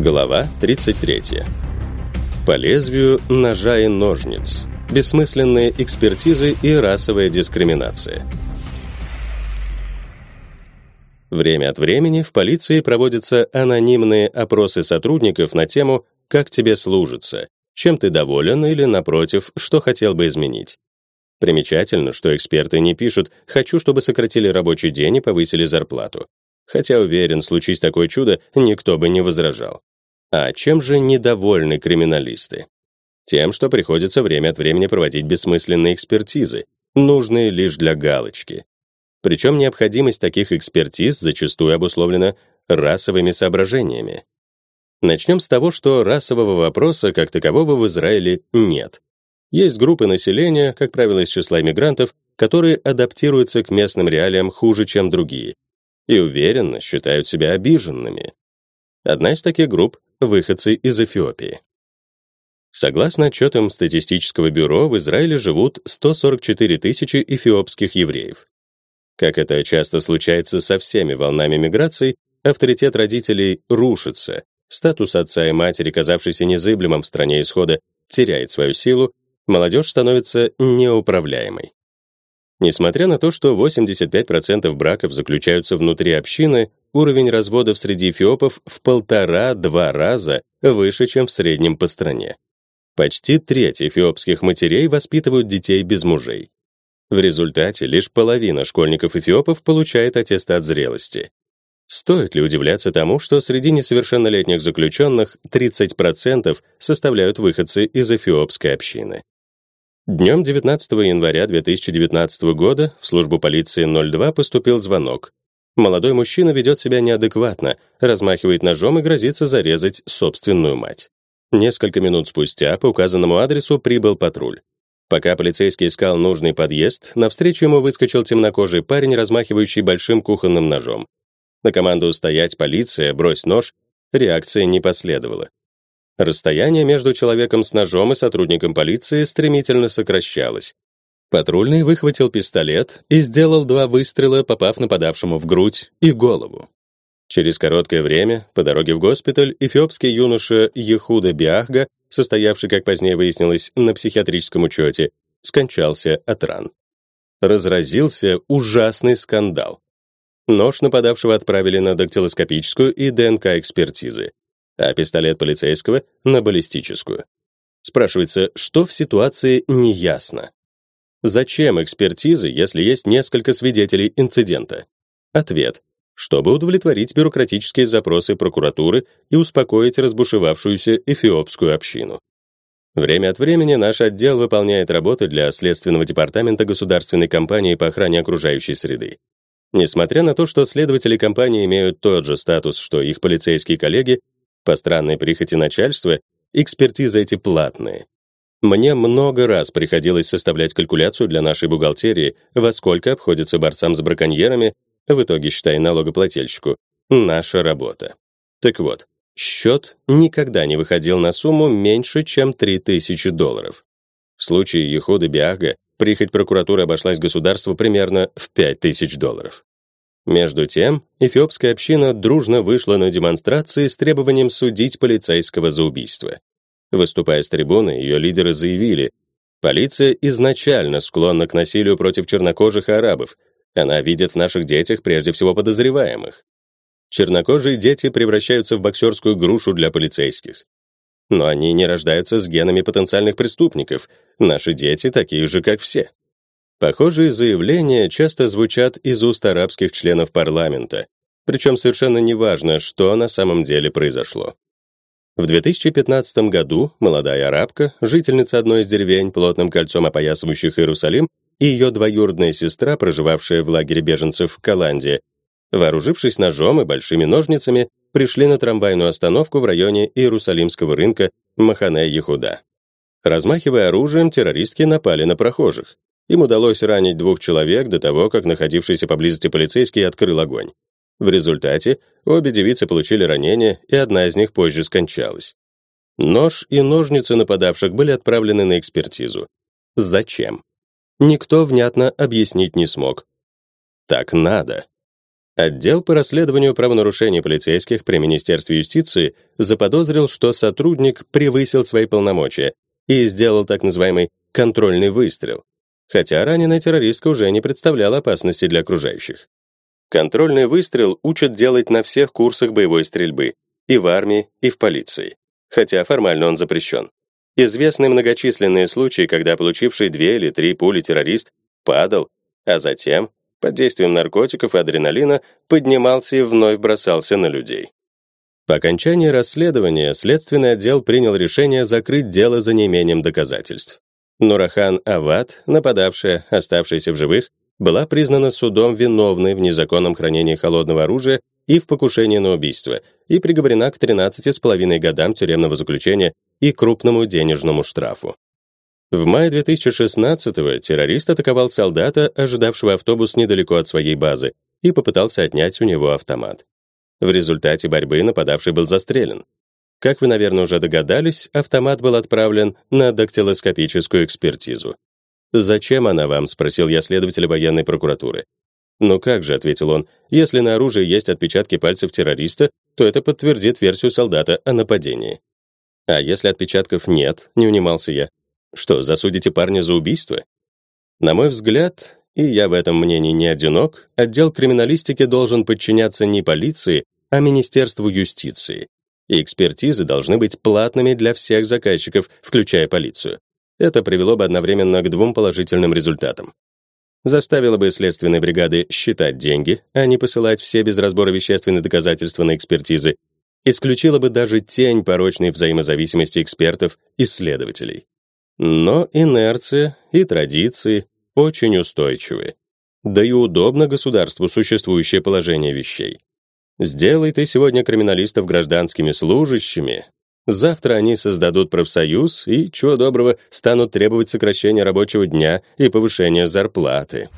Глава 33. По лезвию ножа и ножниц. Бессмысленные экспертизы и расовая дискриминация. Время от времени в полиции проводятся анонимные опросы сотрудников на тему «Как тебе служится?», «Чем ты доволен?» или, напротив, «Что хотел бы изменить?». Примечательно, что эксперты не пишут «Хочу, чтобы сократили рабочий день и повысили зарплату». Хотя, уверен, случись такое чудо, никто бы не возражал. А чем же недовольны криминалисты? Тем, что приходится время от времени проводить бессмысленные экспертизы, нужные лишь для галочки. Причем необходимость таких экспертиз зачастую обусловлена расовыми соображениями. Начнем с того, что расового вопроса как такового в Израиле нет. Есть группы населения, как правило, из числа иммигрантов, которые адаптируются к местным реалиям хуже, чем другие, и уверенно считают себя обиженными. Одна из таких групп — выходцы из Эфиопии. Согласно отчетам статистического бюро, в Израиле живут 144 тысячи эфиопских евреев. Как это часто случается со всеми волнами миграции, авторитет родителей рушится, статус отца и матери, казавшийся незыблемым в стране исхода, теряет свою силу, молодежь становится неуправляемой. Несмотря на то, что 85% браков заключаются внутри общины, уровень разводов среди эфиопов в полтора-два раза выше, чем в среднем по стране. Почти треть эфиопских матерей воспитывают детей без мужей. В результате лишь половина школьников-эфиопов получает аттестат зрелости. Стоит ли удивляться тому, что среди несовершеннолетних заключенных 30% составляют выходцы из эфиопской общины? Днем 19 января 2019 года в службу полиции 02 поступил звонок. Молодой мужчина ведет себя неадекватно, размахивает ножом и грозится зарезать собственную мать. Несколько минут спустя по указанному адресу прибыл патруль. Пока полицейский искал нужный подъезд, навстречу ему выскочил темнокожий парень, размахивающий большим кухонным ножом. На команду «Стоять, полиция! Брось нож!» реакции не последовало. Расстояние между человеком с ножом и сотрудником полиции стремительно сокращалось. Патрульный выхватил пистолет и сделал два выстрела, попав нападавшему в грудь и голову. Через короткое время по дороге в госпиталь эфиопский юноша Ехуда Биахга, состоявший, как позднее выяснилось, на психиатрическом учете, скончался от ран. Разразился ужасный скандал. Нож нападавшего отправили на дактилоскопическую и ДНК-экспертизы а пистолет полицейского — на баллистическую. Спрашивается, что в ситуации неясно? Зачем экспертизы, если есть несколько свидетелей инцидента? Ответ — чтобы удовлетворить бюрократические запросы прокуратуры и успокоить разбушевавшуюся эфиопскую общину. Время от времени наш отдел выполняет работы для Следственного департамента государственной компании по охране окружающей среды. Несмотря на то, что следователи компании имеют тот же статус, что их полицейские коллеги, по странной прихоти начальства, экспертизы эти платные. Мне много раз приходилось составлять калькуляцию для нашей бухгалтерии, во сколько обходится борцам с браконьерами, в итоге, считай налогоплательщику, наша работа. Так вот, счет никогда не выходил на сумму меньше, чем 3000 долларов. В случае Ехода Биага прихоть прокуратуры обошлась государству примерно в 5000 долларов. Между тем, эфиопская община дружно вышла на демонстрации с требованием судить полицейского за убийство. Выступая с трибуны, ее лидеры заявили, полиция изначально склонна к насилию против чернокожих и арабов. Она видит в наших детях прежде всего подозреваемых. Чернокожие дети превращаются в боксерскую грушу для полицейских. Но они не рождаются с генами потенциальных преступников. Наши дети такие же, как все. Похожие заявления часто звучат из уст арабских членов парламента, причем совершенно неважно, что на самом деле произошло. В 2015 году молодая арабка, жительница одной из деревень, плотным кольцом опоясывающих Иерусалим, и ее двоюродная сестра, проживавшая в лагере беженцев в Каланде, вооружившись ножом и большими ножницами, пришли на трамвайную остановку в районе Иерусалимского рынка Махане-Ехуда. Размахивая оружием, террористки напали на прохожих. Им удалось ранить двух человек до того, как находившийся поблизости полицейский открыл огонь. В результате обе девицы получили ранения, и одна из них позже скончалась. Нож и ножницы нападавших были отправлены на экспертизу. Зачем? Никто внятно объяснить не смог. Так надо. Отдел по расследованию правонарушений полицейских при Министерстве юстиции заподозрил, что сотрудник превысил свои полномочия и сделал так называемый контрольный выстрел, хотя раненая террористка уже не представляла опасности для окружающих. Контрольный выстрел учат делать на всех курсах боевой стрельбы, и в армии, и в полиции, хотя формально он запрещен. Известны многочисленные случаи, когда получивший две или три пули террорист падал, а затем, под действием наркотиков и адреналина, поднимался и вновь бросался на людей. По окончании расследования следственный отдел принял решение закрыть дело за неимением доказательств. Нурахан Ават, нападавшая, оставшаяся в живых, была признана судом виновной в незаконном хранении холодного оружия и в покушении на убийство и приговорена к 13,5 годам тюремного заключения и крупному денежному штрафу. В мае 2016-го террорист атаковал солдата, ожидавшего автобус недалеко от своей базы, и попытался отнять у него автомат. В результате борьбы нападавший был застрелен. Как вы, наверное, уже догадались, автомат был отправлен на дактилоскопическую экспертизу. «Зачем она вам?» — спросил я следователя военной прокуратуры. «Ну как же», — ответил он, — «если на оружии есть отпечатки пальцев террориста, то это подтвердит версию солдата о нападении». «А если отпечатков нет?» — не унимался я. «Что, засудите парня за убийство?» На мой взгляд, и я в этом мнении не одинок, отдел криминалистики должен подчиняться не полиции, а Министерству юстиции и экспертизы должны быть платными для всех заказчиков, включая полицию. Это привело бы одновременно к двум положительным результатам. Заставило бы следственные бригады считать деньги, а не посылать все без разбора вещественные доказательства на экспертизы, исключило бы даже тень порочной взаимозависимости экспертов и следователей. Но инерция и традиции очень устойчивы. Да и удобно государству существующее положение вещей. Сделай ты сегодня криминалистов гражданскими служащими, завтра они создадут профсоюз и, чего доброго, станут требовать сокращения рабочего дня и повышения зарплаты.